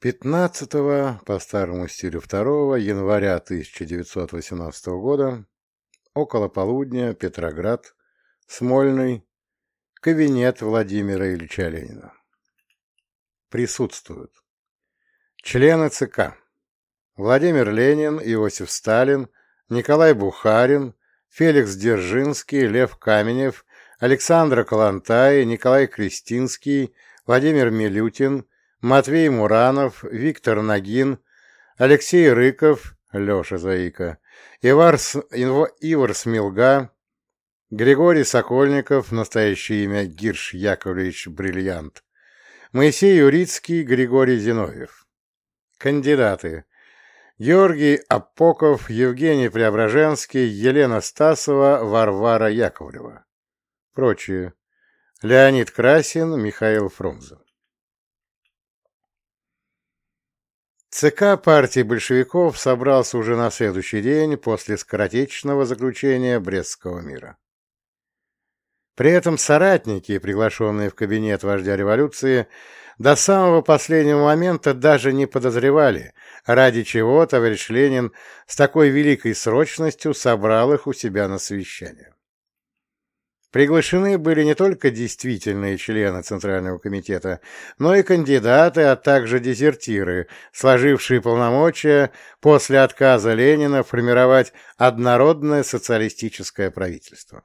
15 по старому стилю 2 января 1918 года, около полудня, Петроград, Смольный, кабинет Владимира Ильича Ленина. Присутствуют члены ЦК Владимир Ленин, Иосиф Сталин, Николай Бухарин, Феликс Дзержинский, Лев Каменев, Александр Калантай, Николай Кристинский, Владимир Милютин, Матвей Муранов, Виктор Нагин, Алексей Рыков, Леша Заика, Ивар, Ивар Смилга, Григорий Сокольников, настоящее имя Гирш Яковлевич Бриллиант, Моисей Юрицкий, Григорий Зиновьев. Кандидаты. Георгий Апоков, Евгений Преображенский, Елена Стасова, Варвара Яковлева. Прочие. Леонид Красин, Михаил Фрунзе. ЦК партии большевиков собрался уже на следующий день после скоротечного заключения Брестского мира. При этом соратники, приглашенные в кабинет вождя революции, до самого последнего момента даже не подозревали, ради чего товарищ Ленин с такой великой срочностью собрал их у себя на совещание. Приглашены были не только действительные члены Центрального комитета, но и кандидаты, а также дезертиры, сложившие полномочия после отказа Ленина формировать однородное социалистическое правительство.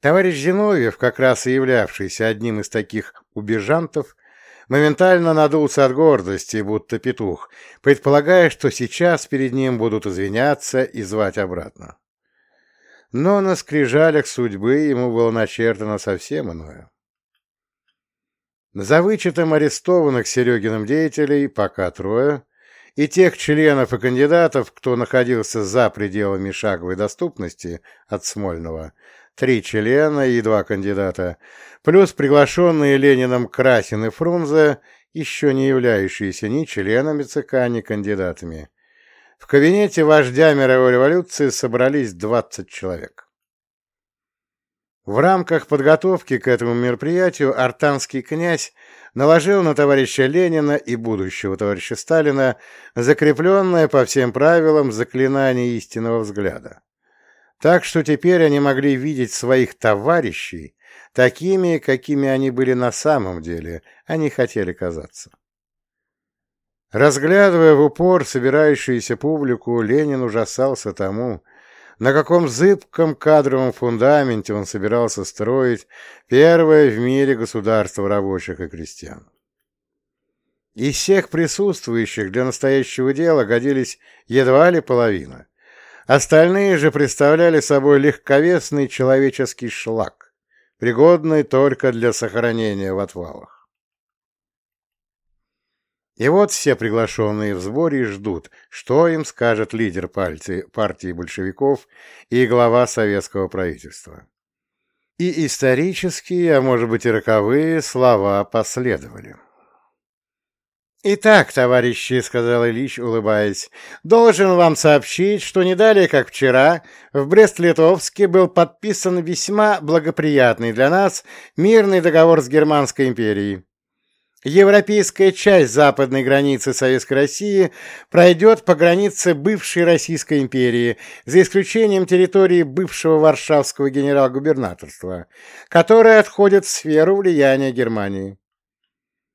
Товарищ Зиновьев, как раз и являвшийся одним из таких убежантов, моментально надулся от гордости, будто петух, предполагая, что сейчас перед ним будут извиняться и звать обратно но на скрижалях судьбы ему было начертано совсем иное. За вычетом арестованных Серегиным деятелей пока трое, и тех членов и кандидатов, кто находился за пределами шаговой доступности от Смольного, три члена и два кандидата, плюс приглашенные Лениным Красин и Фрунзе, еще не являющиеся ни членами ЦК, ни кандидатами, в кабинете вождя мировой революции собрались 20 человек. В рамках подготовки к этому мероприятию артанский князь наложил на товарища Ленина и будущего товарища Сталина закрепленное по всем правилам заклинание истинного взгляда. Так что теперь они могли видеть своих товарищей такими, какими они были на самом деле, а не хотели казаться. Разглядывая в упор собирающуюся публику, Ленин ужасался тому, на каком зыбком кадровом фундаменте он собирался строить первое в мире государство рабочих и крестьян. Из всех присутствующих для настоящего дела годились едва ли половина. Остальные же представляли собой легковесный человеческий шлак, пригодный только для сохранения в отвалах. И вот все приглашенные в сборе ждут, что им скажет лидер партии, партии большевиков и глава советского правительства. И исторические, а может быть и роковые, слова последовали. «Итак, товарищи», — сказал Ильич, улыбаясь, — «должен вам сообщить, что не далее, как вчера, в Брест-Литовске был подписан весьма благоприятный для нас мирный договор с Германской империей. Европейская часть западной границы Советской России пройдет по границе бывшей Российской империи, за исключением территории бывшего Варшавского генерал-губернаторства, которая отходит в сферу влияния Германии.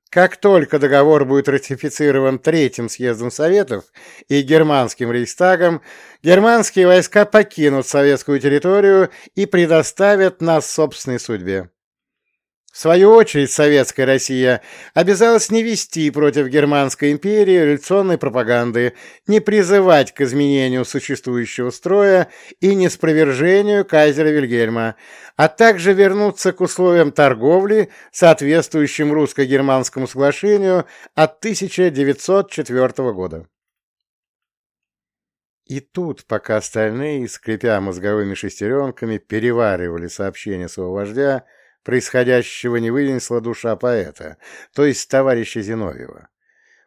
Как только договор будет ратифицирован Третьим съездом Советов и Германским Рейхстагом, германские войска покинут советскую территорию и предоставят нас собственной судьбе. В свою очередь, советская Россия обязалась не вести против Германской империи революционной пропаганды, не призывать к изменению существующего строя и неспровержению кайзера Вильгельма, а также вернуться к условиям торговли, соответствующим русско-германскому соглашению от 1904 года. И тут, пока остальные, скрипя мозговыми шестеренками, переваривали сообщение своего вождя, происходящего не вынесла душа поэта, то есть товарища Зиновьева,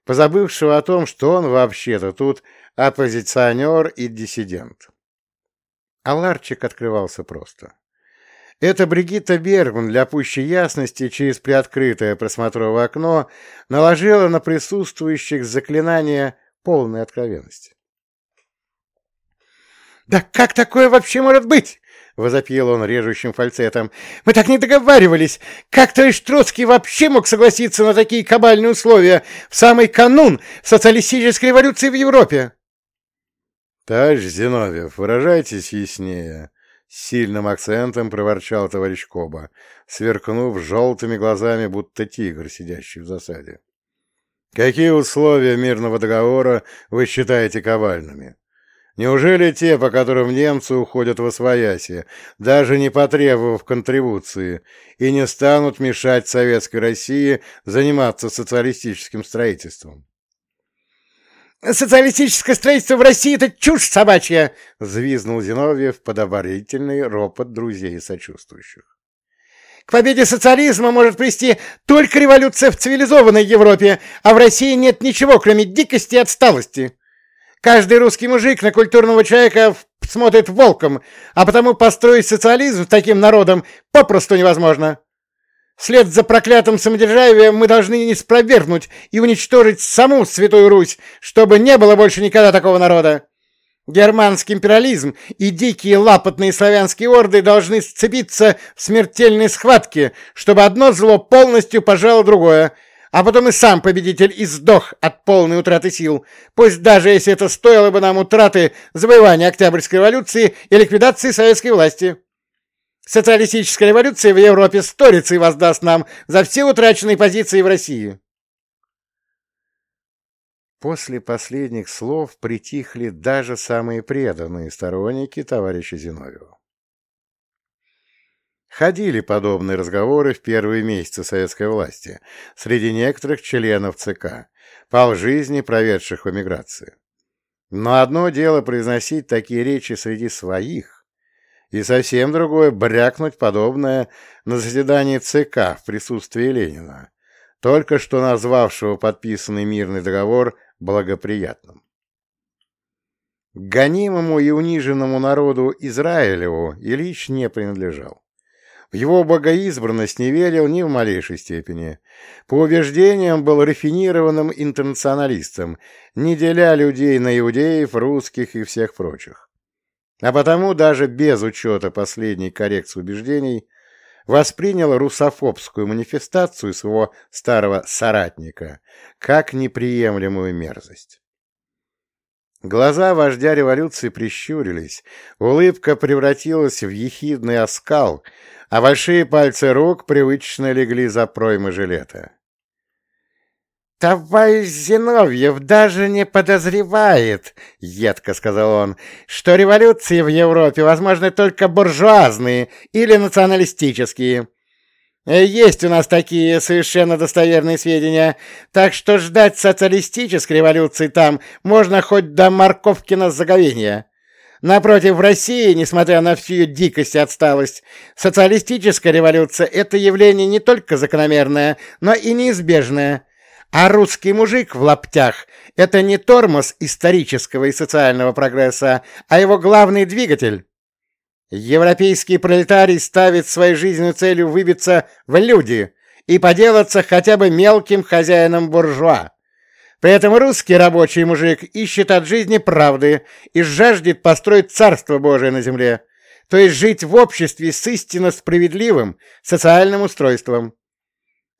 позабывшего о том, что он вообще-то тут оппозиционер и диссидент. А ларчик открывался просто. Эта Бригитта Бергман для пущей ясности через приоткрытое просмотровое окно наложила на присутствующих заклинание полной откровенности. «Да как такое вообще может быть?» — возопил он режущим фальцетом. «Мы так не договаривались! Как товарищ Троцкий вообще мог согласиться на такие кабальные условия в самый канун социалистической революции в Европе?» «Товарищ Зиновьев, выражайтесь яснее!» С сильным акцентом проворчал товарищ Коба, сверкнув желтыми глазами, будто тигр, сидящий в засаде. «Какие условия мирного договора вы считаете ковальными?» Неужели те, по которым немцы уходят во свояси, даже не потребовав контрибуции, и не станут мешать Советской России заниматься социалистическим строительством? «Социалистическое строительство в России — это чушь собачья!» — взвизнул Зиновьев под оборительный ропот друзей и сочувствующих. «К победе социализма может привести только революция в цивилизованной Европе, а в России нет ничего, кроме дикости и отсталости!» Каждый русский мужик на культурного человека смотрит волком, а потому построить социализм таким народом попросту невозможно. Вслед за проклятым самодержавием мы должны не спровергнуть и уничтожить саму Святую Русь, чтобы не было больше никогда такого народа. Германский империализм и дикие лапотные славянские орды должны сцепиться в смертельной схватке, чтобы одно зло полностью пожало другое, а потом и сам победитель и сдох от полной утраты сил, пусть даже если это стоило бы нам утраты завоевания Октябрьской революции и ликвидации советской власти. Социалистическая революция в Европе сторицей воздаст нам за все утраченные позиции в России. После последних слов притихли даже самые преданные сторонники товарища Зиновьева. Ходили подобные разговоры в первые месяцы советской власти среди некоторых членов ЦК, полжизни проведших в эмиграции. Но одно дело произносить такие речи среди своих, и совсем другое — брякнуть подобное на заседании ЦК в присутствии Ленина, только что назвавшего подписанный мирный договор благоприятным. Гонимому и униженному народу Израилеву Ильич не принадлежал. В его богоизбранность не верил ни в малейшей степени. По убеждениям был рафинированным интернационалистом, не деля людей на иудеев, русских и всех прочих. А потому даже без учета последней коррекции убеждений воспринял русофобскую манифестацию своего старого соратника как неприемлемую мерзость. Глаза вождя революции прищурились, улыбка превратилась в ехидный оскал — а большие пальцы рук привычно легли за проймы жилета. «Товарищ Зиновьев даже не подозревает, — едко сказал он, — что революции в Европе возможны только буржуазные или националистические. Есть у нас такие совершенно достоверные сведения, так что ждать социалистической революции там можно хоть до Марковкина заговения. Напротив, в России, несмотря на всю ее дикость и отсталость, социалистическая революция – это явление не только закономерное, но и неизбежное. А русский мужик в лаптях – это не тормоз исторического и социального прогресса, а его главный двигатель. Европейский пролетарий ставит своей жизненной целью выбиться в люди и поделаться хотя бы мелким хозяином буржуа. При этом русский рабочий мужик ищет от жизни правды и жаждет построить Царство Божие на земле, то есть жить в обществе с истинно справедливым социальным устройством.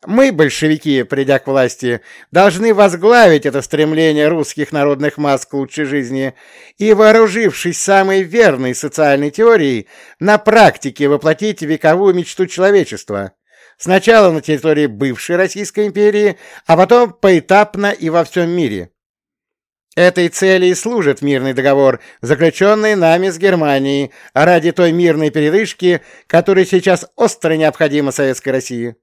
Мы, большевики, придя к власти, должны возглавить это стремление русских народных масс к лучшей жизни и, вооружившись самой верной социальной теорией, на практике воплотить вековую мечту человечества – Сначала на территории бывшей Российской империи, а потом поэтапно и во всем мире. Этой цели и служит мирный договор, заключенный нами с Германией, ради той мирной передышки, которая сейчас остро необходима Советской России.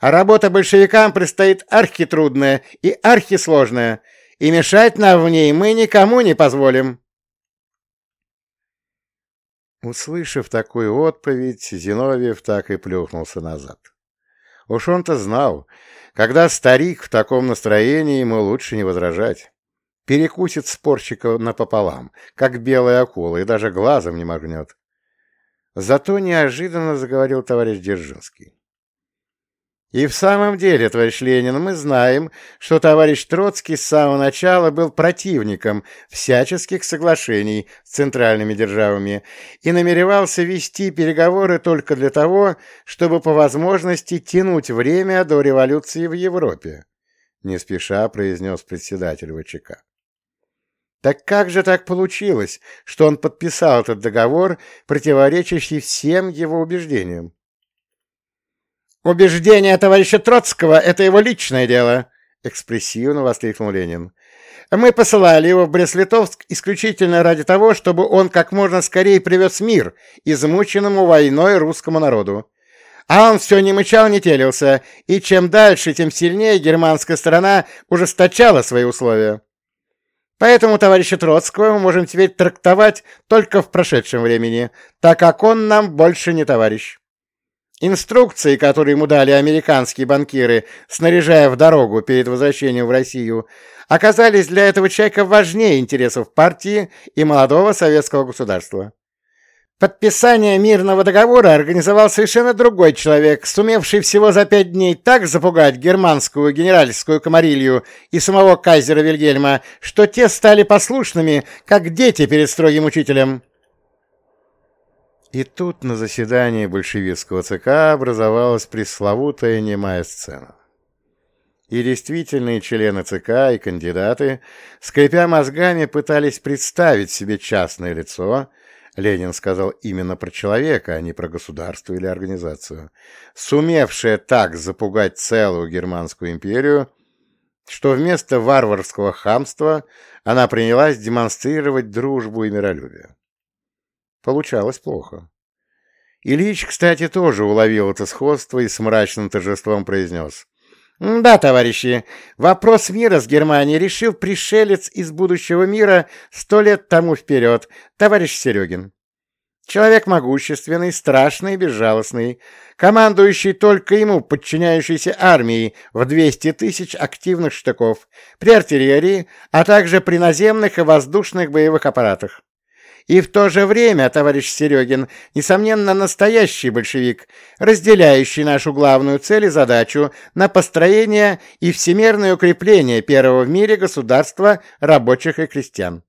А работа большевикам предстоит архитрудная и архисложная, и мешать нам в ней мы никому не позволим. Услышав такую отповедь, Зиновьев так и плюхнулся назад. Уж он-то знал, когда старик в таком настроении, ему лучше не возражать. Перекусит спорщика напополам, как белая акула, и даже глазом не моргнет. Зато неожиданно заговорил товарищ Дзержинский. И в самом деле, товарищ Ленин, мы знаем, что товарищ Троцкий с самого начала был противником всяческих соглашений с центральными державами и намеревался вести переговоры только для того, чтобы по возможности тянуть время до революции в Европе, не спеша произнес председатель ВЧК. Так как же так получилось, что он подписал этот договор, противоречащий всем его убеждениям? «Убеждение товарища Троцкого — это его личное дело!» — экспрессивно воскликнул Ленин. «Мы посылали его в Брест-Литовск исключительно ради того, чтобы он как можно скорее привез мир измученному войной русскому народу. А он все не мычал, не телился, и чем дальше, тем сильнее германская сторона ужесточала свои условия. Поэтому товарища Троцкого мы можем теперь трактовать только в прошедшем времени, так как он нам больше не товарищ». Инструкции, которые ему дали американские банкиры, снаряжая в дорогу перед возвращением в Россию, оказались для этого человека важнее интересов партии и молодого советского государства. Подписание мирного договора организовал совершенно другой человек, сумевший всего за пять дней так запугать германскую генеральскую комарилью и самого кайзера Вильгельма, что те стали послушными, как дети перед строгим учителем. И тут на заседании большевистского ЦК образовалась пресловутая немая сцена. И действительные члены ЦК и кандидаты, скрипя мозгами, пытались представить себе частное лицо, Ленин сказал именно про человека, а не про государство или организацию, сумевшее так запугать целую Германскую империю, что вместо варварского хамства она принялась демонстрировать дружбу и миролюбие. Получалось плохо. Ильич, кстати, тоже уловил это сходство и с мрачным торжеством произнес. «Да, товарищи, вопрос мира с Германией решил пришелец из будущего мира сто лет тому вперед, товарищ Серегин. Человек могущественный, страшный и безжалостный, командующий только ему подчиняющейся армией в 200 тысяч активных штыков, при артиллерии, а также при наземных и воздушных боевых аппаратах. И в то же время, товарищ Серегин, несомненно, настоящий большевик, разделяющий нашу главную цель и задачу на построение и всемирное укрепление первого в мире государства рабочих и крестьян.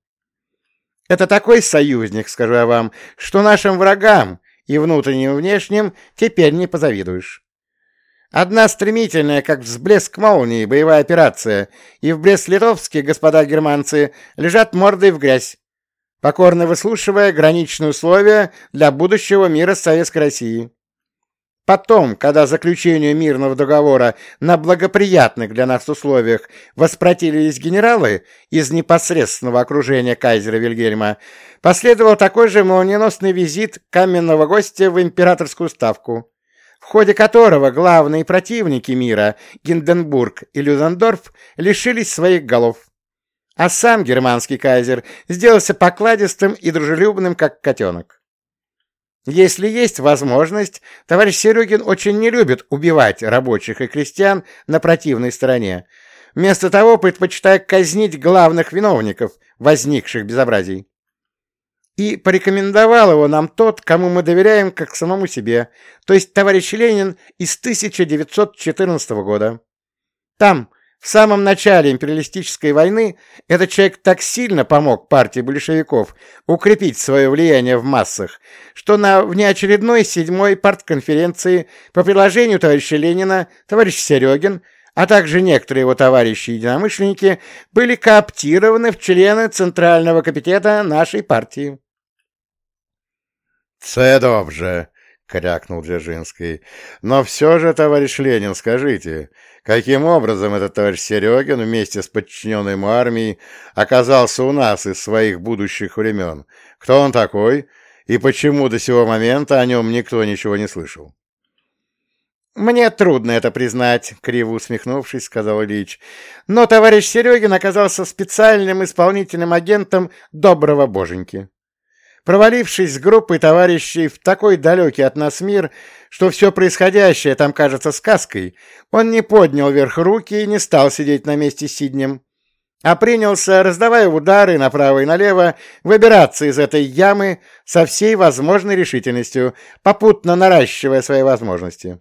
Это такой союзник, скажу я вам, что нашим врагам, и внутренним, и внешним, теперь не позавидуешь. Одна стремительная, как взблеск молнии, боевая операция, и в Брест-Литовске, господа германцы, лежат мордой в грязь покорно выслушивая граничные условия для будущего мира Советской Россией. Потом, когда заключению мирного договора на благоприятных для нас условиях воспротивились генералы из непосредственного окружения кайзера Вильгельма, последовал такой же молниеносный визит каменного гостя в императорскую ставку, в ходе которого главные противники мира, Гинденбург и Людендорф, лишились своих голов а сам германский кайзер сделался покладистым и дружелюбным, как котенок. Если есть возможность, товарищ Серегин очень не любит убивать рабочих и крестьян на противной стороне, вместо того предпочитая казнить главных виновников возникших безобразий. И порекомендовал его нам тот, кому мы доверяем как самому себе, то есть товарищ Ленин из 1914 года. Там, в самом начале империалистической войны этот человек так сильно помог партии большевиков укрепить свое влияние в массах, что на внеочередной седьмой партконференции по предложению товарища Ленина товарищ Серегин, а также некоторые его товарищи-единомышленники были кооптированы в члены Центрального комитета нашей партии. «Це добре», — крякнул Дзержинский. «Но все же, товарищ Ленин, скажите, каким образом этот товарищ Серегин вместе с подчиненной ему армией оказался у нас из своих будущих времен? Кто он такой? И почему до сего момента о нем никто ничего не слышал?» «Мне трудно это признать», — криво усмехнувшись, сказал Ильич. «Но товарищ Серегин оказался специальным исполнительным агентом доброго боженьки» провалившись с группой товарищей в такой далекий от нас мир, что все происходящее там кажется сказкой, он не поднял вверх руки и не стал сидеть на месте сиднем, а принялся, раздавая удары направо и налево, выбираться из этой ямы со всей возможной решительностью, попутно наращивая свои возможности.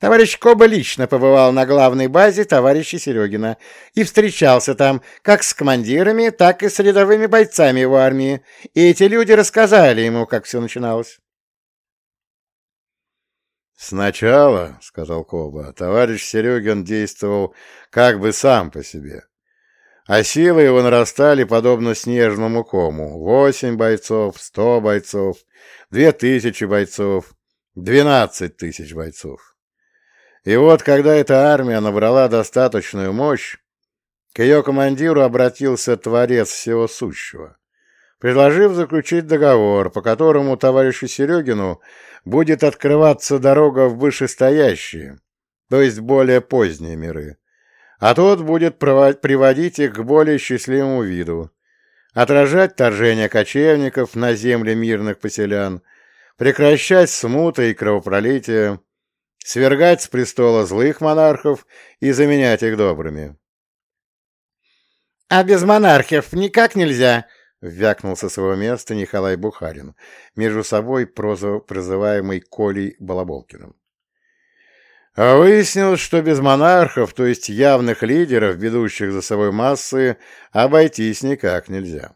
Товарищ Коба лично побывал на главной базе товарища Серегина и встречался там как с командирами, так и с рядовыми бойцами его армии, и эти люди рассказали ему, как все начиналось. «Сначала, — сказал Коба, — товарищ Серегин действовал как бы сам по себе а силы его нарастали подобно снежному кому. Восемь бойцов, сто бойцов, две тысячи бойцов, двенадцать тысяч бойцов. И вот, когда эта армия набрала достаточную мощь, к ее командиру обратился Творец Всего Сущего, предложив заключить договор, по которому товарищу Серегину будет открываться дорога в вышестоящие, то есть более поздние миры, а тот будет приводить их к более счастливому виду, отражать торжение кочевников на земле мирных поселян, прекращать смуты и кровопролитие, свергать с престола злых монархов и заменять их добрыми. — А без монархов никак нельзя! — вякнул со своего места Николай Бухарин, между собой прозываемый Колей Балаболкиным. А выяснилось, что без монархов, то есть явных лидеров, ведущих за собой массы, обойтись никак нельзя.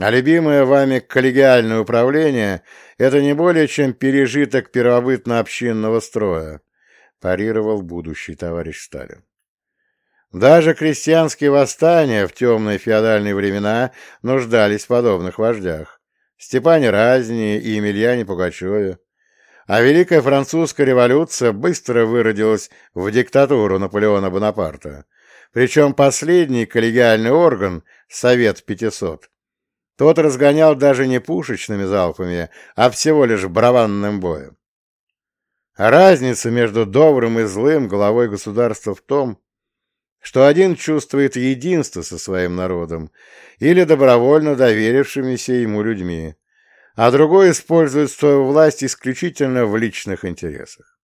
А любимое вами коллегиальное управление — это не более чем пережиток первобытно-общинного строя, парировал будущий товарищ Сталин. Даже крестьянские восстания в темные феодальные времена нуждались в подобных вождях. Степане Разине и Емельяне Пугачеве. А Великая Французская революция быстро выродилась в диктатуру Наполеона Бонапарта. Причем последний коллегиальный орган, Совет 500, тот разгонял даже не пушечными залпами, а всего лишь браванным боем. Разница между добрым и злым главой государства в том, что один чувствует единство со своим народом или добровольно доверившимися ему людьми, а другой использует свою власть исключительно в личных интересах.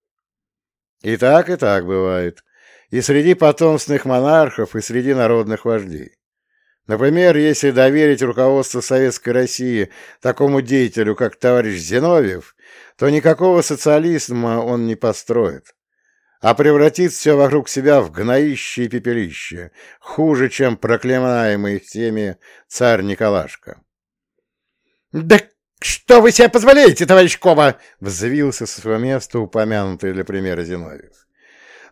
И так, и так бывает. И среди потомственных монархов, и среди народных вождей. Например, если доверить руководство Советской России такому деятелю, как товарищ Зиновьев, то никакого социализма он не построит, а превратит все вокруг себя в гноище и пепелище, хуже, чем проклинаемый всеми царь Николашка. «Да «Что вы себе позволяете, товарищ Коба?» — взвился со своего места упомянутый для примера Зиновьев.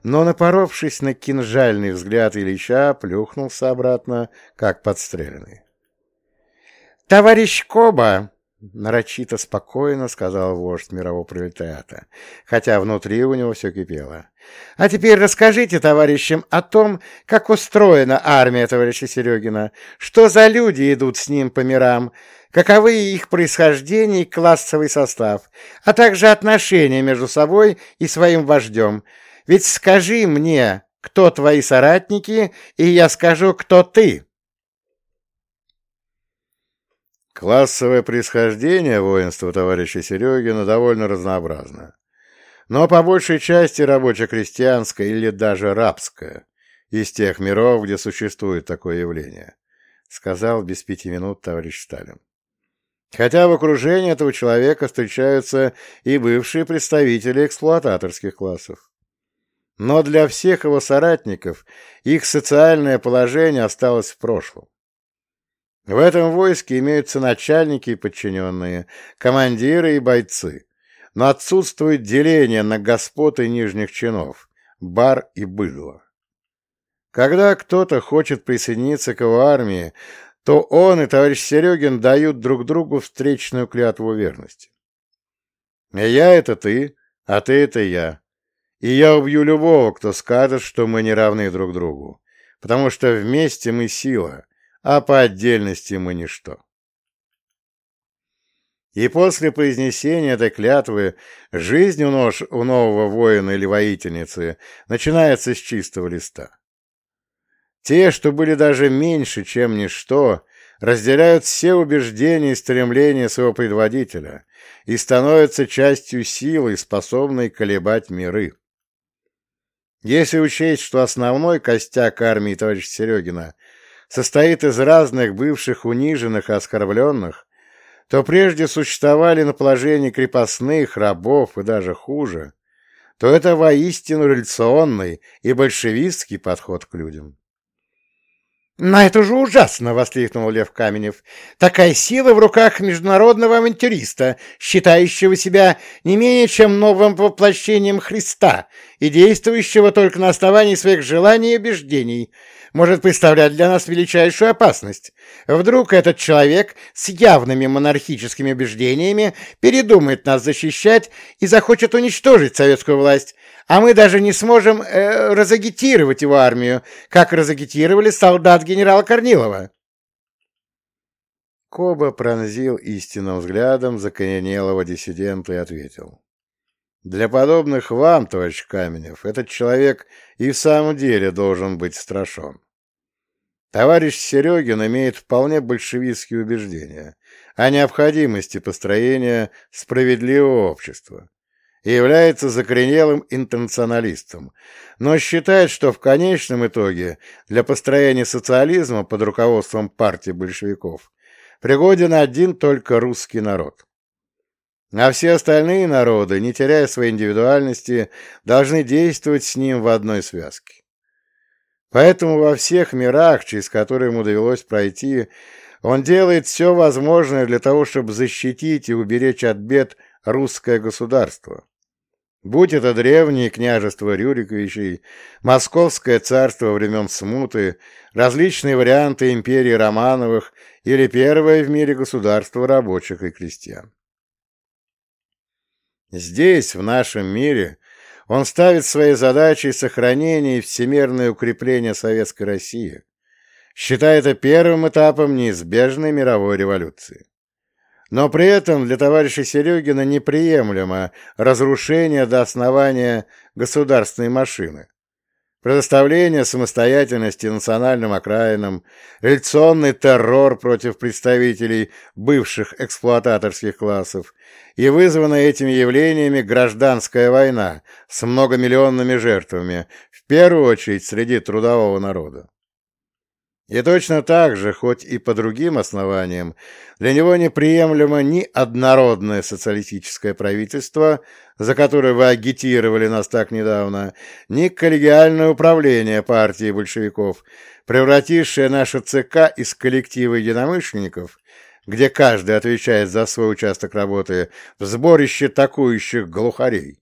Но, напоровшись на кинжальный взгляд Ильича, плюхнулся обратно, как подстреленный. «Товарищ Коба!» — нарочито спокойно сказал вождь мирового пролетариата, хотя внутри у него все кипело. «А теперь расскажите товарищам о том, как устроена армия товарища Серегина, что за люди идут с ним по мирам, каковы их происхождение и классовый состав, а также отношения между собой и своим вождем. Ведь скажи мне, кто твои соратники, и я скажу, кто ты. Классовое происхождение воинства товарища Серегина довольно разнообразно, но по большей части рабоче-крестьянское или даже рабское, из тех миров, где существует такое явление, сказал без пяти минут товарищ Сталин. Хотя в окружении этого человека встречаются и бывшие представители эксплуататорских классов. Но для всех его соратников их социальное положение осталось в прошлом. В этом войске имеются начальники и подчиненные, командиры и бойцы, но отсутствует деление на господ и нижних чинов, бар и быдло. Когда кто-то хочет присоединиться к его армии, то он и товарищ Серегин дают друг другу встречную клятву верности. Я — это ты, а ты — это я. И я убью любого, кто скажет, что мы не равны друг другу, потому что вместе мы сила, а по отдельности мы ничто. И после произнесения этой клятвы жизнь у, нож, у нового воина или воительницы начинается с чистого листа. Те, что были даже меньше, чем ничто, разделяют все убеждения и стремления своего предводителя и становятся частью силы, способной колебать миры. Если учесть, что основной костяк армии товарища Серегина состоит из разных бывших униженных и оскорбленных, то прежде существовали на положении крепостных, рабов и даже хуже, то это воистину революционный и большевистский подход к людям. «Но это же ужасно!» — воскликнул Лев Каменев. «Такая сила в руках международного авантюриста, считающего себя не менее чем новым воплощением Христа и действующего только на основании своих желаний и убеждений, может представлять для нас величайшую опасность. Вдруг этот человек с явными монархическими убеждениями передумает нас защищать и захочет уничтожить советскую власть, а мы даже не сможем э, разагитировать его армию, как разагитировали солдат генерала Корнилова. Коба пронзил истинным взглядом законенелого диссидента и ответил. «Для подобных вам, товарищ Каменев, этот человек и в самом деле должен быть страшен. Товарищ Серегин имеет вполне большевистские убеждения о необходимости построения справедливого общества и является закоренелым интернационалистом, но считает, что в конечном итоге для построения социализма под руководством партии большевиков пригоден один только русский народ. А все остальные народы, не теряя своей индивидуальности, должны действовать с ним в одной связке. Поэтому во всех мирах, через которые ему довелось пройти, он делает все возможное для того, чтобы защитить и уберечь от бед русское государство. Будь это древнее княжество Рюриковичей, Московское царство времен Смуты, различные варианты империи Романовых или первое в мире государство рабочих и крестьян. Здесь, в нашем мире, он ставит своей задачей сохранение и всемирное укрепление Советской России, считая это первым этапом неизбежной мировой революции. Но при этом для товарища Серегина неприемлемо разрушение до основания государственной машины, предоставление самостоятельности национальным окраинам, реакционный террор против представителей бывших эксплуататорских классов и вызванная этими явлениями гражданская война с многомиллионными жертвами, в первую очередь среди трудового народа. И точно так же, хоть и по другим основаниям, для него неприемлемо ни однородное социалистическое правительство, за которое вы агитировали нас так недавно, ни коллегиальное управление партии большевиков, превратившее наше ЦК из коллектива единомышленников, где каждый отвечает за свой участок работы, в сборище такующих глухарей.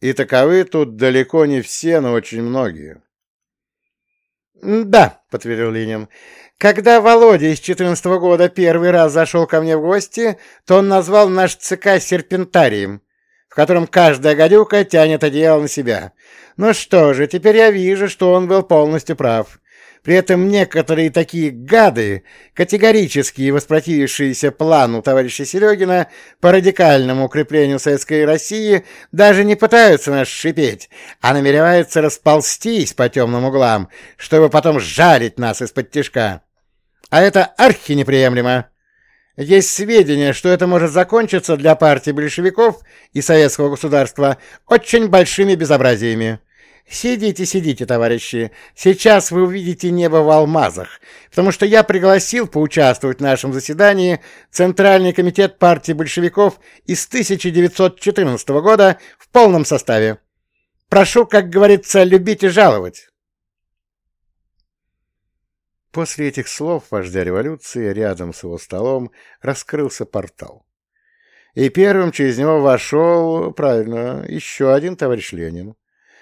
И таковы тут далеко не все, но очень многие. «Да», — подтвердил Ленин. «Когда Володя из четырнадцатого года первый раз зашел ко мне в гости, то он назвал наш ЦК серпентарием, в котором каждая гадюка тянет одеяло на себя. Ну что же, теперь я вижу, что он был полностью прав. При этом некоторые такие гады, категорически воспротивившиеся плану товарища Серегина по радикальному укреплению Советской России, даже не пытаются нас шипеть, а намереваются расползтись по темным углам, чтобы потом жарить нас из-под тишка. А это архи неприемлемо. Есть сведения, что это может закончиться для партии большевиков и советского государства очень большими безобразиями. «Сидите, сидите, товарищи. Сейчас вы увидите небо в алмазах, потому что я пригласил поучаствовать в нашем заседании Центральный комитет партии большевиков из 1914 года в полном составе. Прошу, как говорится, любить и жаловать». После этих слов вождя революции рядом с его столом раскрылся портал. И первым через него вошел, правильно, еще один товарищ Ленин.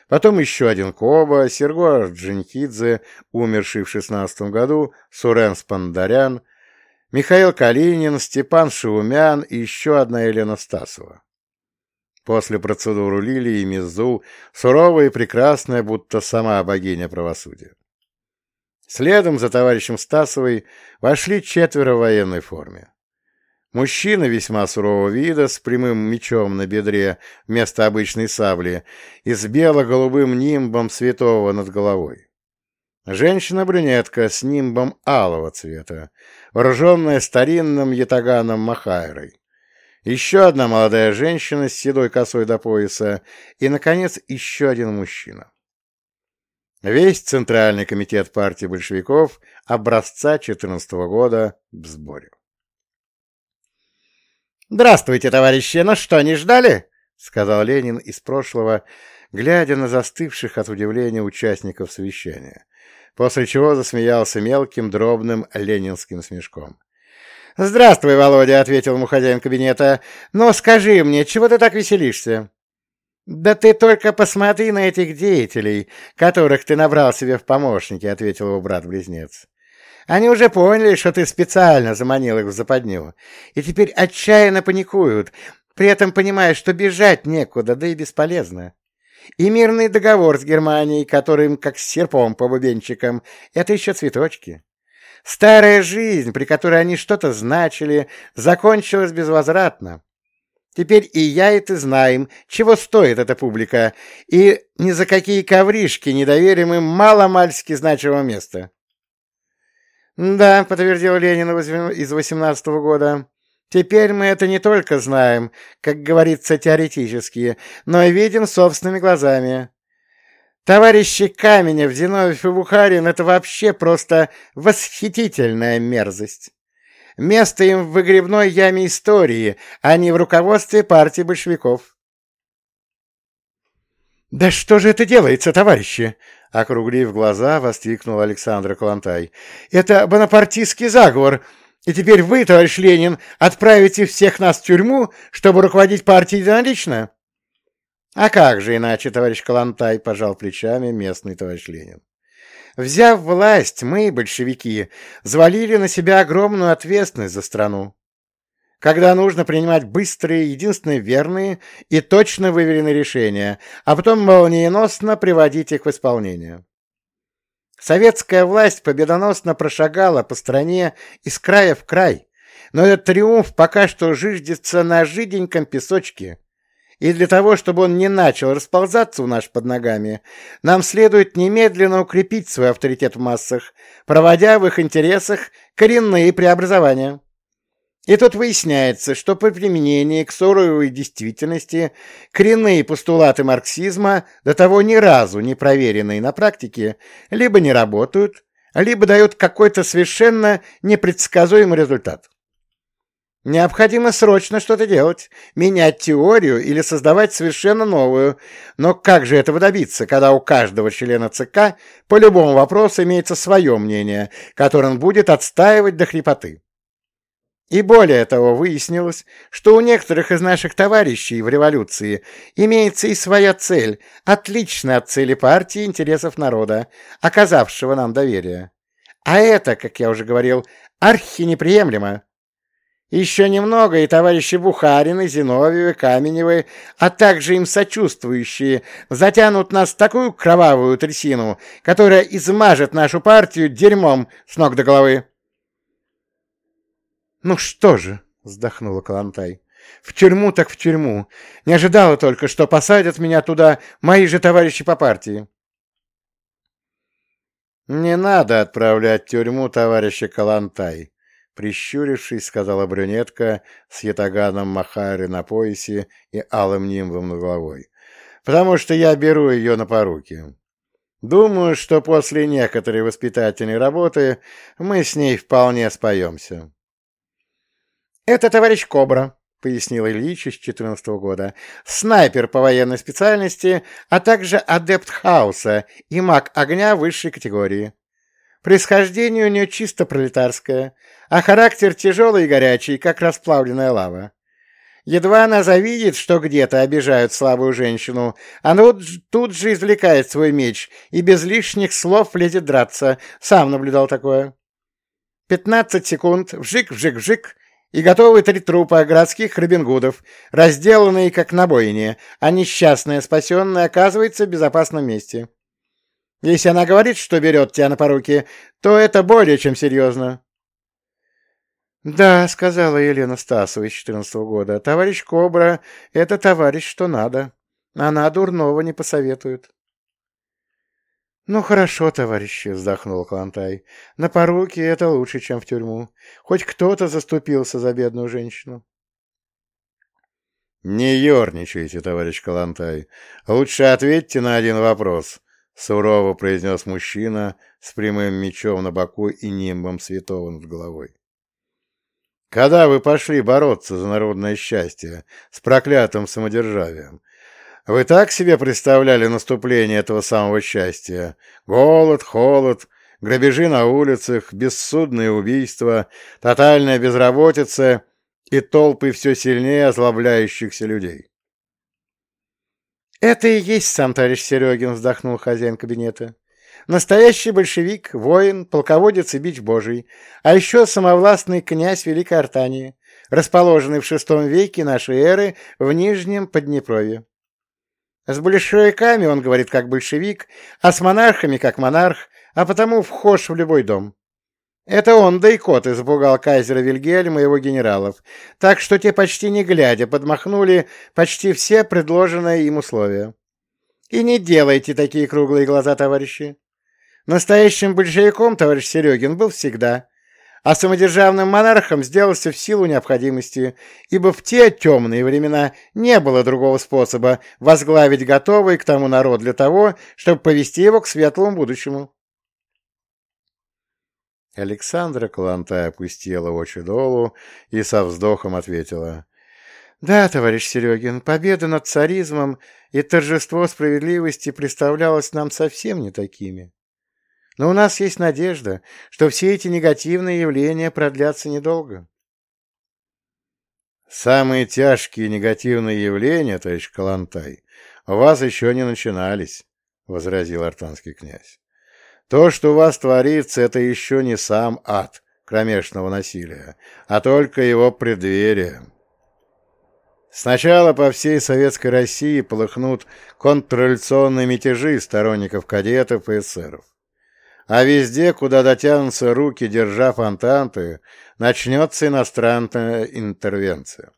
Потом еще один Коба, Серго Джинкидзе, умерший в шестнадцатом году, Сурен Спандарян, Михаил Калинин, Степан Шиумян и еще одна Елена Стасова. После процедуры Лилии и Мизул, суровая и прекрасная, будто сама богиня правосудия. Следом за товарищем Стасовой вошли четверо в военной форме. Мужчина весьма сурового вида, с прямым мечом на бедре вместо обычной сабли и с бело-голубым нимбом святого над головой. Женщина-брюнетка с нимбом алого цвета, вооруженная старинным ятаганом Махайрой. Еще одна молодая женщина с седой косой до пояса и, наконец, еще один мужчина. Весь Центральный комитет партии большевиков образца 14 года в сборе. «Здравствуйте, товарищи! Ну что, не ждали?» — сказал Ленин из прошлого, глядя на застывших от удивления участников совещания, после чего засмеялся мелким, дробным ленинским смешком. «Здравствуй, Володя!» — ответил ему хозяин кабинета. «Ну, скажи мне, чего ты так веселишься?» «Да ты только посмотри на этих деятелей, которых ты набрал себе в помощники», — ответил его брат-близнец. «Они уже поняли, что ты специально заманил их в западню, и теперь отчаянно паникуют, при этом понимая, что бежать некуда, да и бесполезно. И мирный договор с Германией, который им как с серпом по бубенчикам, это еще цветочки. Старая жизнь, при которой они что-то значили, закончилась безвозвратно. Теперь и я, и ты знаем, чего стоит эта публика, и ни за какие ковришки не доверим им мало-мальски значимого места. — Да, — подтвердил Ленин из восемнадцатого года, — теперь мы это не только знаем, как говорится теоретически, но и видим собственными глазами. Товарищи Каменев, Зиновьев и Бухарин — это вообще просто восхитительная мерзость. Место им в выгребной яме истории, а не в руководстве партии большевиков. «Да что же это делается, товарищи?» — округлив глаза, воскликнул Александр Калантай. «Это бонапартийский заговор, и теперь вы, товарищ Ленин, отправите всех нас в тюрьму, чтобы руководить партией единолично?» «А как же иначе, товарищ Калантай?» — пожал плечами местный товарищ Ленин. «Взяв власть, мы, большевики, завалили на себя огромную ответственность за страну. Когда нужно принимать быстрые, единственные верные и точно выверенные решения, а потом молниеносно приводить их в исполнение. Советская власть победоносно прошагала по стране из края в край, но этот триумф пока что жиждется на жиденьком песочке, и для того, чтобы он не начал расползаться у нас под ногами, нам следует немедленно укрепить свой авторитет в массах, проводя в их интересах коренные преобразования. И тут выясняется, что по применении к суровой действительности коренные постулаты марксизма, до того ни разу не проверенные на практике, либо не работают, либо дают какой-то совершенно непредсказуемый результат. Необходимо срочно что-то делать, менять теорию или создавать совершенно новую. Но как же этого добиться, когда у каждого члена ЦК по любому вопросу имеется свое мнение, которое он будет отстаивать до хрипоты? И более того, выяснилось, что у некоторых из наших товарищей в революции имеется и своя цель, отличная от цели партии интересов народа, оказавшего нам доверие. А это, как я уже говорил, архинеприемлемо. Еще немного, и товарищи Бухарины, Зиновьевы, Каменевы, а также им сочувствующие, затянут нас в такую кровавую трясину, которая измажет нашу партию дерьмом с ног до головы. «Ну что же», — вздохнула Калантай, — «в тюрьму так в тюрьму. Не ожидала только, что посадят меня туда мои же товарищи по партии». «Не надо отправлять в тюрьму товарища Калантай», Прищурившись, сказала брюнетка с ятаганом Махари на поясе и алым нимбом над головой. «Потому что я беру ее на поруки. Думаю, что после некоторой воспитательной работы мы с ней вполне споемся». «Это товарищ Кобра», — пояснил Ильич из 14 -го года, «снайпер по военной специальности, а также адепт хаоса и маг огня высшей категории. Происхождение у нее чисто пролетарское» а характер тяжелый и горячий, как расплавленная лава. Едва она завидит, что где-то обижают слабую женщину, она тут же извлекает свой меч и без лишних слов лезет драться. Сам наблюдал такое. Пятнадцать секунд, вжик-вжик-вжик, и готовы три трупа городских Робингудов, разделанные как на бойне, а несчастная спасенная оказывается в безопасном месте. Если она говорит, что берет тебя на поруки, то это более чем серьезно. «Да», — сказала Елена Стасова из четырнадцатого года, — «товарищ Кобра — это товарищ, что надо. Она дурного не посоветует». «Ну, хорошо, товарищи», — вздохнул Клантай. «На поруки это лучше, чем в тюрьму. Хоть кто-то заступился за бедную женщину». «Не ерничайте, товарищ Калантай. Лучше ответьте на один вопрос», — сурово произнес мужчина с прямым мечом на боку и нимбом святого над головой. Когда вы пошли бороться за народное счастье с проклятым самодержавием, вы так себе представляли наступление этого самого счастья? Голод, холод, грабежи на улицах, бессудные убийства, тотальная безработица и толпы все сильнее озлобляющихся людей. «Это и есть сам товарищ Серегин», — вздохнул хозяин кабинета. «Настоящий большевик, воин, полководец и бич божий, а еще самовластный князь Великой Артании, расположенный в шестом веке нашей эры в Нижнем Поднепровье. С большевиками он говорит как большевик, а с монархами как монарх, а потому вхож в любой дом. Это он, да и кот, испугал кайзера Вильгельма и его генералов, так что те почти не глядя подмахнули почти все предложенные им условия. И не делайте такие круглые глаза, товарищи. Настоящим большевиком товарищ Серегин был всегда, а самодержавным монархом сделался в силу необходимости, ибо в те темные времена не было другого способа возглавить готовый к тому народ для того, чтобы повести его к светлому будущему. Александра Калантай опустила очи долу и со вздохом ответила. «Да, товарищ Серегин, победа над царизмом и торжество справедливости представлялось нам совсем не такими. Но у нас есть надежда, что все эти негативные явления продлятся недолго». «Самые тяжкие негативные явления, товарищ Калантай, у вас еще не начинались», — возразил артанский князь. То, что у вас творится, это еще не сам ад кромешного насилия, а только его преддверие. Сначала по всей советской России полыхнут контрреволюционные мятежи сторонников кадетов и эсеров. А везде, куда дотянутся руки, держа фонтанты, начнется иностранная интервенция.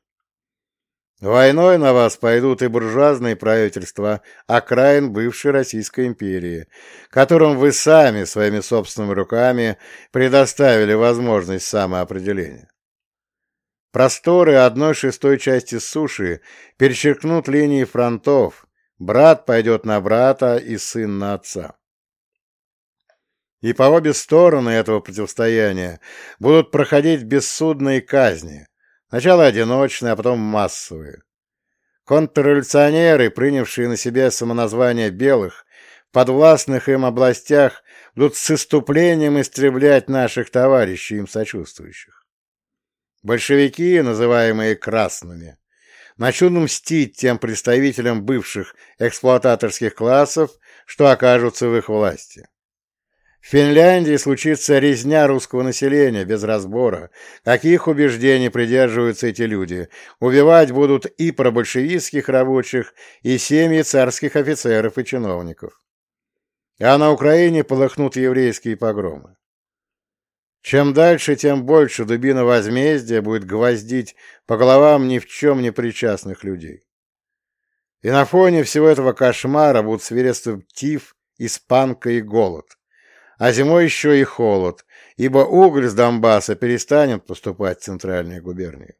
Войной на вас пойдут и буржуазные правительства окраин бывшей Российской империи, которым вы сами своими собственными руками предоставили возможность самоопределения. Просторы одной шестой части суши перечеркнут линии фронтов, брат пойдет на брата и сын на отца. И по обе стороны этого противостояния будут проходить бессудные казни, Сначала одиночные, а потом массовые. Контрреволюционеры, принявшие на себя самоназвание белых, в подвластных им областях будут с иступлением истреблять наших товарищей, им сочувствующих. Большевики, называемые красными, начнут мстить тем представителям бывших эксплуататорских классов, что окажутся в их власти. В Финляндии случится резня русского населения без разбора. Каких убеждений придерживаются эти люди? Убивать будут и пробольшевистских рабочих, и семьи царских офицеров и чиновников. А на Украине полыхнут еврейские погромы. Чем дальше, тем больше дубина возмездия будет гвоздить по головам ни в чем не причастных людей. И на фоне всего этого кошмара будут свирепствовать тиф, испанка и голод а зимой еще и холод, ибо уголь с Донбасса перестанет поступать в центральные губернии.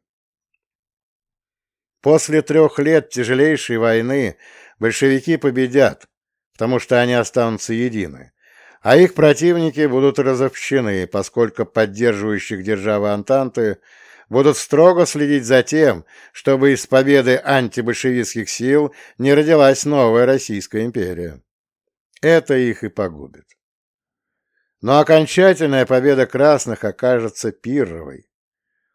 После трех лет тяжелейшей войны большевики победят, потому что они останутся едины, а их противники будут разобщены, поскольку поддерживающих державы Антанты будут строго следить за тем, чтобы из победы антибольшевистских сил не родилась новая Российская империя. Это их и погубит. Но окончательная победа красных окажется пирровой.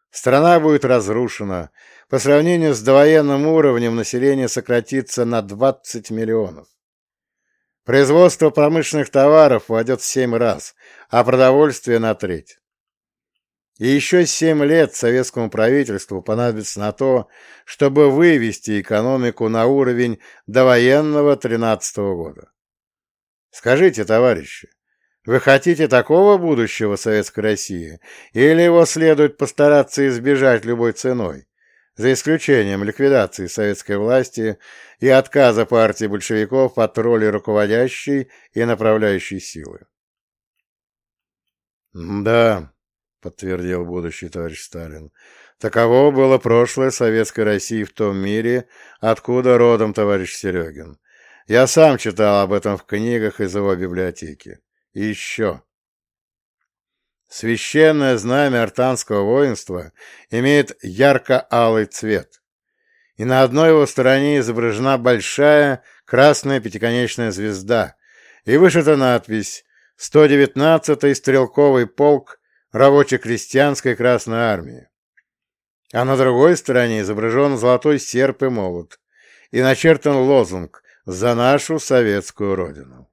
Страна будет разрушена. По сравнению с довоенным уровнем население сократится на 20 миллионов. Производство промышленных товаров войдет в 7 раз, а продовольствие на треть. И еще 7 лет советскому правительству понадобится на то, чтобы вывести экономику на уровень довоенного 13 года. Скажите, товарищи, вы хотите такого будущего Советской России, или его следует постараться избежать любой ценой, за исключением ликвидации советской власти и отказа партии большевиков от роли руководящей и направляющей силы? «Да», — подтвердил будущий товарищ Сталин, — «таково было прошлое Советской России в том мире, откуда родом товарищ Серегин. Я сам читал об этом в книгах из его библиотеки. Еще. Священное знамя артанского воинства имеет ярко-алый цвет, и на одной его стороне изображена большая красная пятиконечная звезда, и вышита надпись «119-й стрелковый полк рабоче-крестьянской Красной Армии». А на другой стороне изображен золотой серп и молот, и начертан лозунг «За нашу советскую Родину».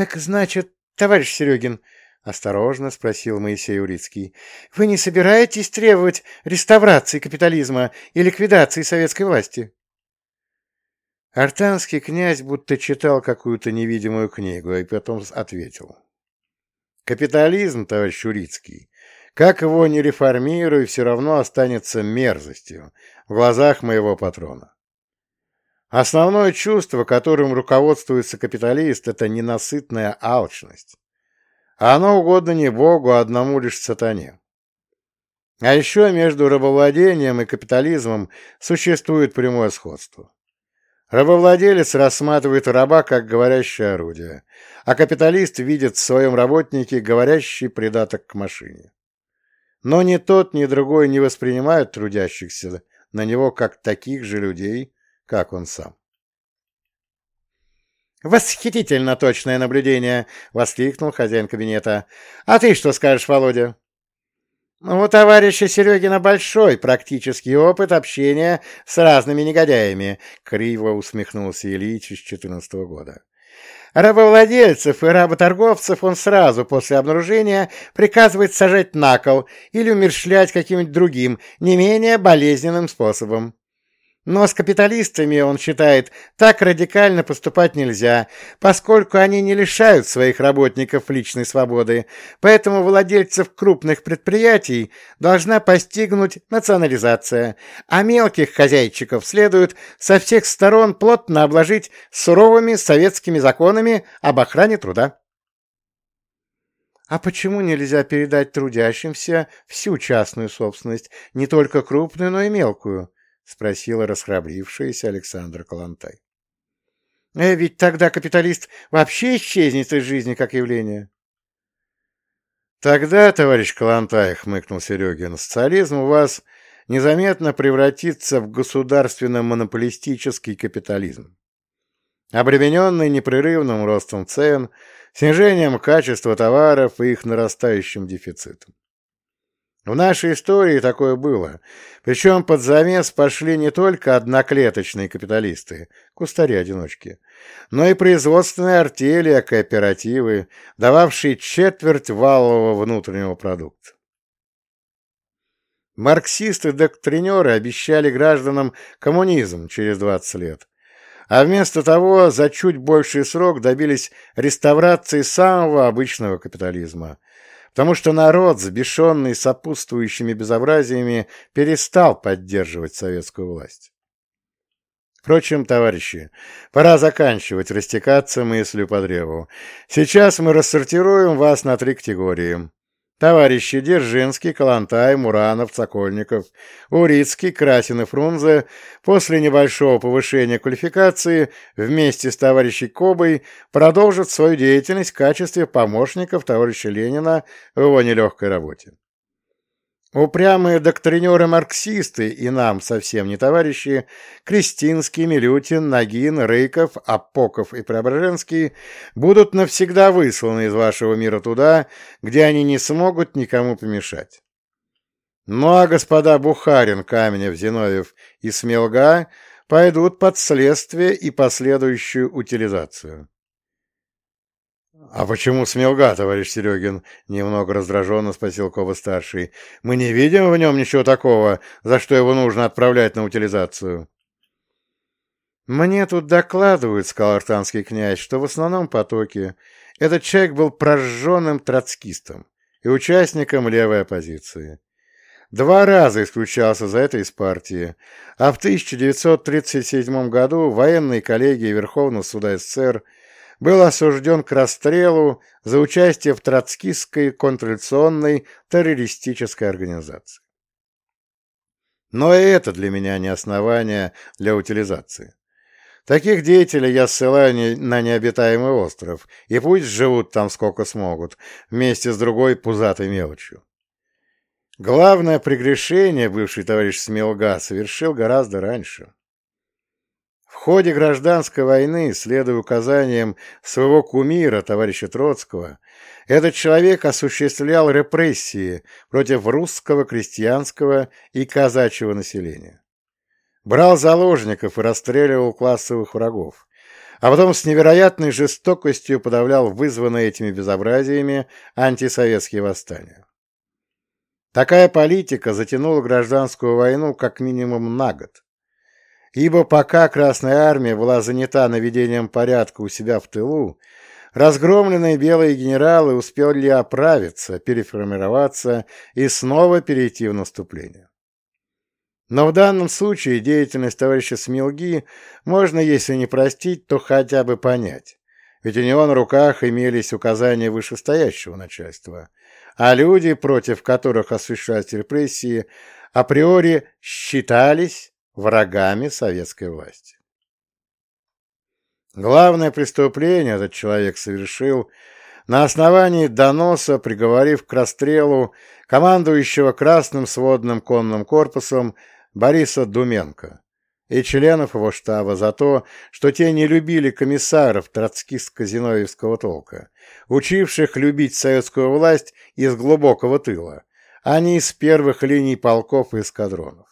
«Так значит, товарищ Серегин, — осторожно спросил Моисей Урицкий, — вы не собираетесь требовать реставрации капитализма и ликвидации советской власти? Артанский князь будто читал какую-то невидимую книгу и потом ответил. Капитализм, товарищ Урицкий, как его не реформируй, все равно останется мерзостью в глазах моего патрона. Основное чувство, которым руководствуется капиталист, это ненасытная алчность. Оно угодно не Богу, а одному лишь сатане. А еще между рабовладением и капитализмом существует прямое сходство. Рабовладелец рассматривает раба как говорящее орудие, а капиталист видит в своем работнике говорящий придаток к машине. Но ни тот, ни другой не воспринимают трудящихся на него как таких же людей, как он сам. «Восхитительно точное наблюдение!» — воскликнул хозяин кабинета. «А ты что скажешь, Володя?» «У товарища Серегина большой практический опыт общения с разными негодяями», — криво усмехнулся Ильич из четырнадцатого года. Рабовладельцев и работорговцев он сразу после обнаружения приказывает сажать на кол или умершлять каким-нибудь другим, не менее болезненным способом. Но с капиталистами, он считает, так радикально поступать нельзя, поскольку они не лишают своих работников личной свободы, поэтому владельцев крупных предприятий должна постигнуть национализация, а мелких хозяйчиков следует со всех сторон плотно обложить суровыми советскими законами об охране труда. А почему нельзя передать трудящимся всю частную собственность, не только крупную, но и мелкую? — спросила расхрабрившаяся Александра Калантай. «Э, ведь тогда капиталист вообще исчезнет из жизни как явление». «Тогда, товарищ Калантай, — хмыкнул Серегин, — социализм у вас незаметно превратится в государственно-монополистический капитализм, обремененный непрерывным ростом цен, снижением качества товаров и их нарастающим дефицитом. В нашей истории такое было. Причем под замес пошли не только одноклеточные капиталисты, кустари-одиночки, но и производственные артели, кооперативы, дававшие четверть валового внутреннего продукта. Марксисты-доктринеры обещали гражданам коммунизм через 20 лет, а вместо того за чуть больший срок добились реставрации самого обычного капитализма – потому что народ, сбешенный сопутствующими безобразиями, перестал поддерживать советскую власть. Впрочем, товарищи, пора заканчивать растекаться мыслью по древу. Сейчас мы рассортируем вас на три категории. Товарищи Держинский, Калантай, Муранов, Цокольников, Урицкий, Красин и Фрунзе после небольшого повышения квалификации вместе с товарищем Кобой продолжат свою деятельность в качестве помощников товарища Ленина в его нелегкой работе. Упрямые доктринеры-марксисты и нам совсем не товарищи, Кристинский, Милютин, Нагин, Рыков, Апоков и Преображенский будут навсегда высланы из вашего мира туда, где они не смогут никому помешать. Ну а господа Бухарин, Каменев, Зиновьев и Смелга пойдут под следствие и последующую утилизацию. «А почему смелга, товарищ Серегин?» — немного раздраженно спросил Кова-старший. «Мы не видим в нем ничего такого, за что его нужно отправлять на утилизацию». «Мне тут докладывают, — сказал артанский князь, — что в основном потоке этот человек был прожженным троцкистом и участником левой оппозиции. Два раза исключался за это из партии, а в 1937 году военной коллегии Верховного суда СССР — был осужден к расстрелу за участие в троцкистской контрреволюционной террористической организации. Но и это для меня не основание для утилизации. Таких деятелей я ссылаю на необитаемый остров, и пусть живут там сколько смогут, вместе с другой пузатой мелочью. Главное прегрешение бывший товарищ Смелга совершил гораздо раньше. Ходе гражданской войны, следуя указаниям своего кумира, товарища Троцкого, этот человек осуществлял репрессии против русского, крестьянского и казачьего населения. Брал заложников и расстреливал классовых врагов, а потом с невероятной жестокостью подавлял вызванные этими безобразиями антисоветские восстания. Такая политика затянула гражданскую войну как минимум на год. Ибо пока Красная Армия была занята наведением порядка у себя в тылу, разгромленные белые генералы успели оправиться, переформироваться и снова перейти в наступление. Но в данном случае деятельность товарища Смилги можно, если не простить, то хотя бы понять. Ведь у него на руках имелись указания вышестоящего начальства, а люди, против которых осуществлялись репрессии, априори считались врагами советской власти. Главное преступление этот человек совершил на основании доноса, приговорив к расстрелу командующего Красным сводным конным корпусом Бориса Думенко и членов его штаба за то, что те не любили комиссаров троцкистско-зиновьевского толка, учивших любить советскую власть из глубокого тыла, а не из первых линий полков и эскадронов.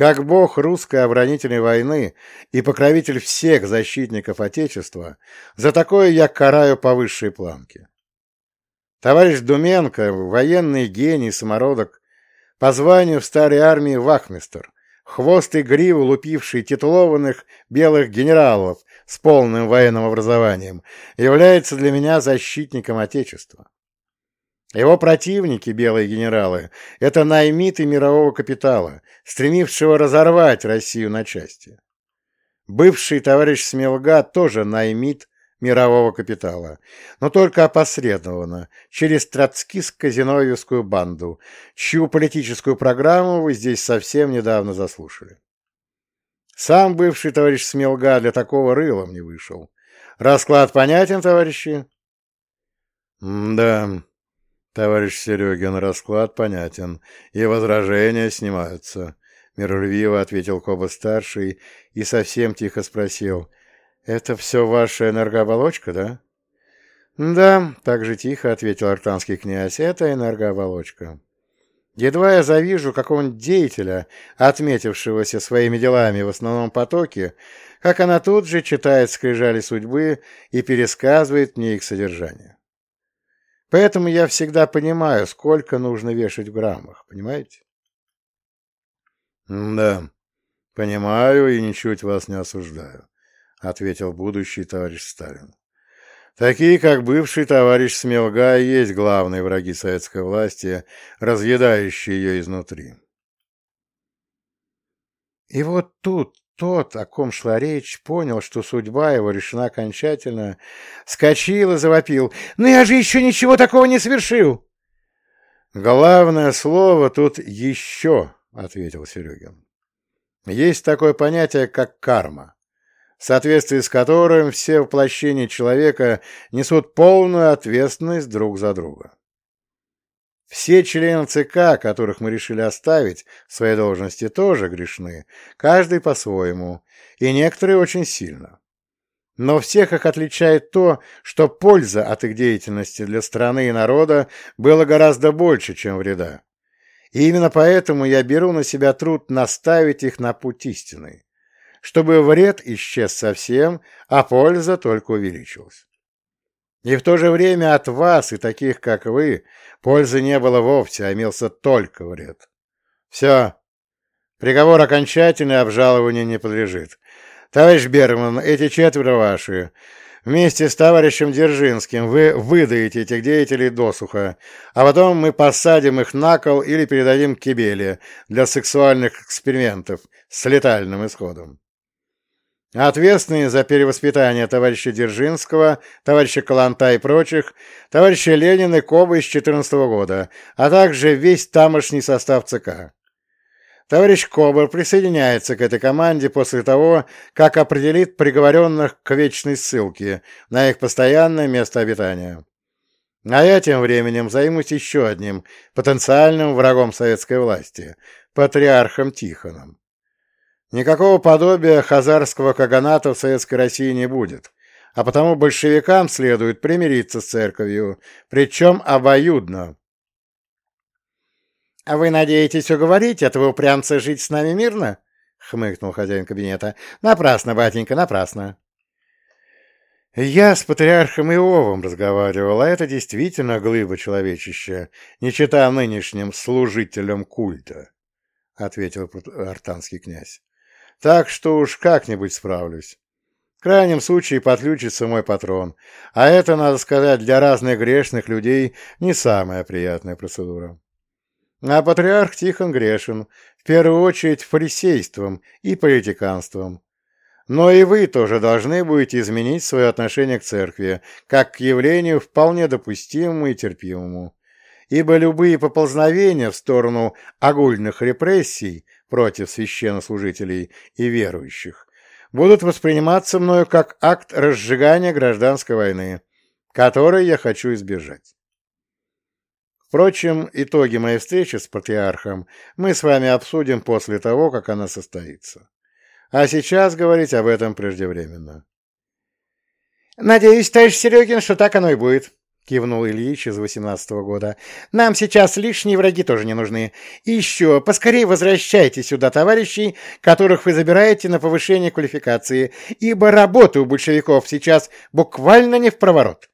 Как бог русской оборонительной войны и покровитель всех защитников Отечества, за такое я караю по высшей планке. Товарищ Думенко, военный гений, самородок, по званию в старой армии вахмистр, хвост и гриву лупивший титулованных белых генералов с полным военным образованием, является для меня защитником Отечества. Его противники, белые генералы, это наймиты мирового капитала, стремившего разорвать Россию на части. Бывший товарищ Смелга тоже наймит мирового капитала, но только опосредованно, через троцкистско-зиновьевскую банду, чью политическую программу вы здесь совсем недавно заслушали. Сам бывший товарищ Смелга для такого рылом не вышел. Расклад понятен, товарищи? — Да, товарищ Серегин, расклад понятен, и возражения снимаются, — миролюбиво ответил Коба-старший и совсем тихо спросил — «Это все ваша энергооболочка, да?» «Да», — так же тихо ответил артанский князь, — «это энергооболочка». Едва я завижу какого-нибудь деятеля, отметившегося своими делами в основном потоке, как она тут же читает скрижали судьбы и пересказывает мне их содержание. Поэтому я всегда понимаю, сколько нужно вешать в граммах, понимаете? Да, понимаю и ничуть вас не осуждаю. — ответил будущий товарищ Сталин. Такие, как бывший товарищ Смелга, и есть главные враги советской власти, разъедающие ее изнутри. И вот тут тот, о ком шла речь, понял, что судьба его решена окончательно, скочил и завопил. «Ну я же еще ничего такого не совершил!» «Главное слово тут «еще», — ответил Серегин. «Есть такое понятие, как карма в соответствии с которым все воплощения человека несут полную ответственность друг за друга. Все члены ЦК, которых мы решили оставить в своей должности, тоже грешны, каждый по-своему, и некоторые очень сильно. Но всех их отличает то, что польза от их деятельности для страны и народа было гораздо больше, чем вреда. И именно поэтому я беру на себя труд наставить их на путь истины чтобы вред исчез совсем, а польза только увеличилась. И в то же время от вас и таких, как вы, пользы не было вовсе, а имелся только вред. Все. Приговор окончательный, обжалованию не подлежит. Товарищ Бергман, эти четверо ваши. Вместе с товарищем Дзержинским вы выдаете этих деятелей досуха, а потом мы посадим их на кол или передадим Кибеле для сексуальных экспериментов с летальным исходом. Ответственные за перевоспитание товарища Дзержинского, товарища Каланта и прочих, товарища Ленина и Коба из 14 года, а также весь тамошний состав ЦК. Товарищ Кобр присоединяется к этой команде после того, как определит приговоренных к вечной ссылке на их постоянное место обитания. А я тем временем займусь еще одним потенциальным врагом советской власти – патриархом Тихоном. Никакого подобия хазарского каганата в Советской России не будет, а потому большевикам следует примириться с церковью, причем обоюдно. — А вы надеетесь уговорить этого упрямца жить с нами мирно? — хмыкнул хозяин кабинета. — Напрасно, батенька, напрасно. Я с патриархом Иовом разговаривал, а это действительно глыба человечища, не чита нынешним служителям культа, — ответил артанский князь. Так что уж как-нибудь справлюсь. В крайнем случае подключится мой патрон, а это, надо сказать, для разных грешных людей не самая приятная процедура. А патриарх Тихон грешен, в первую очередь фарисейством и политиканством. Но и вы тоже должны будете изменить свое отношение к церкви, как к явлению вполне допустимому и терпимому. Ибо любые поползновения в сторону огульных репрессий против священнослужителей и верующих будут восприниматься мною как акт разжигания гражданской войны, которой я хочу избежать. Впрочем, итоги моей встречи с патриархом мы с вами обсудим после того, как она состоится. А сейчас говорить об этом преждевременно. «Надеюсь, товарищ Серегин, что так оно и будет», — кивнул Ильич из восемнадцатого года. «Нам сейчас лишние враги тоже не нужны. И еще, поскорее возвращайте сюда товарищей, которых вы забираете на повышение квалификации, ибо работа у большевиков сейчас буквально не в проворот».